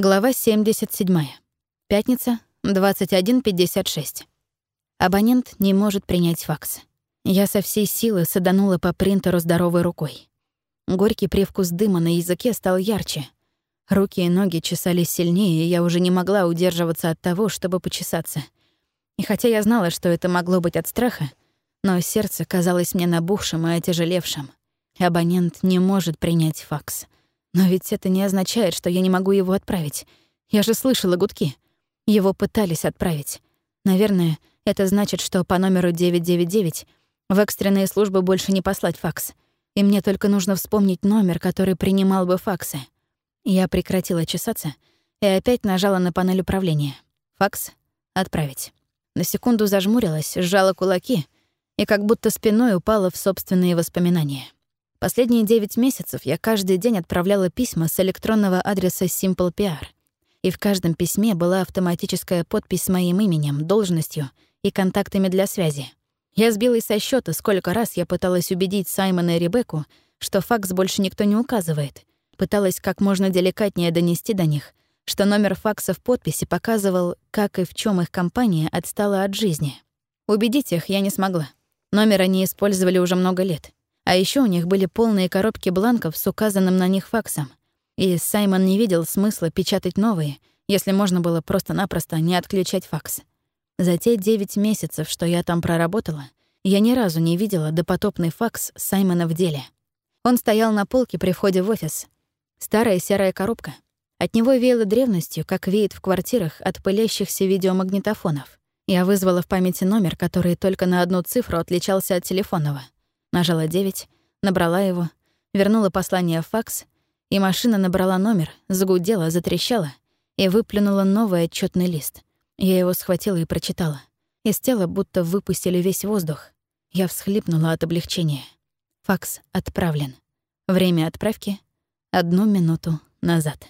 Глава 77. Пятница, 21.56. Абонент не может принять факс. Я со всей силы саданула по принтеру здоровой рукой. Горький привкус дыма на языке стал ярче. Руки и ноги чесались сильнее, и я уже не могла удерживаться от того, чтобы почесаться. И хотя я знала, что это могло быть от страха, но сердце казалось мне набухшим и отяжелевшим. Абонент не может принять факс. Но ведь это не означает, что я не могу его отправить. Я же слышала гудки. Его пытались отправить. Наверное, это значит, что по номеру 999 в экстренные службы больше не послать факс. И мне только нужно вспомнить номер, который принимал бы факсы. Я прекратила чесаться и опять нажала на панель управления. Факс — отправить. На секунду зажмурилась, сжала кулаки и как будто спиной упала в собственные воспоминания. Последние 9 месяцев я каждый день отправляла письма с электронного адреса Simple PR. И в каждом письме была автоматическая подпись с моим именем, должностью и контактами для связи. Я сбилась со счета, сколько раз я пыталась убедить Саймона и Ребекку, что факс больше никто не указывает. Пыталась как можно деликатнее донести до них, что номер факса в подписи показывал, как и в чем их компания отстала от жизни. Убедить их я не смогла. Номер они использовали уже много лет. А еще у них были полные коробки бланков с указанным на них факсом. И Саймон не видел смысла печатать новые, если можно было просто-напросто не отключать факс. За те 9 месяцев, что я там проработала, я ни разу не видела допотопный факс Саймона в деле. Он стоял на полке при входе в офис. Старая серая коробка. От него веяло древностью, как веет в квартирах от пылящихся видеомагнитофонов. Я вызвала в памяти номер, который только на одну цифру отличался от телефонного — Нажала 9, набрала его, вернула послание в факс, и машина набрала номер, загудела, затрещала и выплюнула новый отчетный лист. Я его схватила и прочитала. Из тела будто выпустили весь воздух. Я всхлипнула от облегчения. Факс отправлен. Время отправки — одну минуту назад.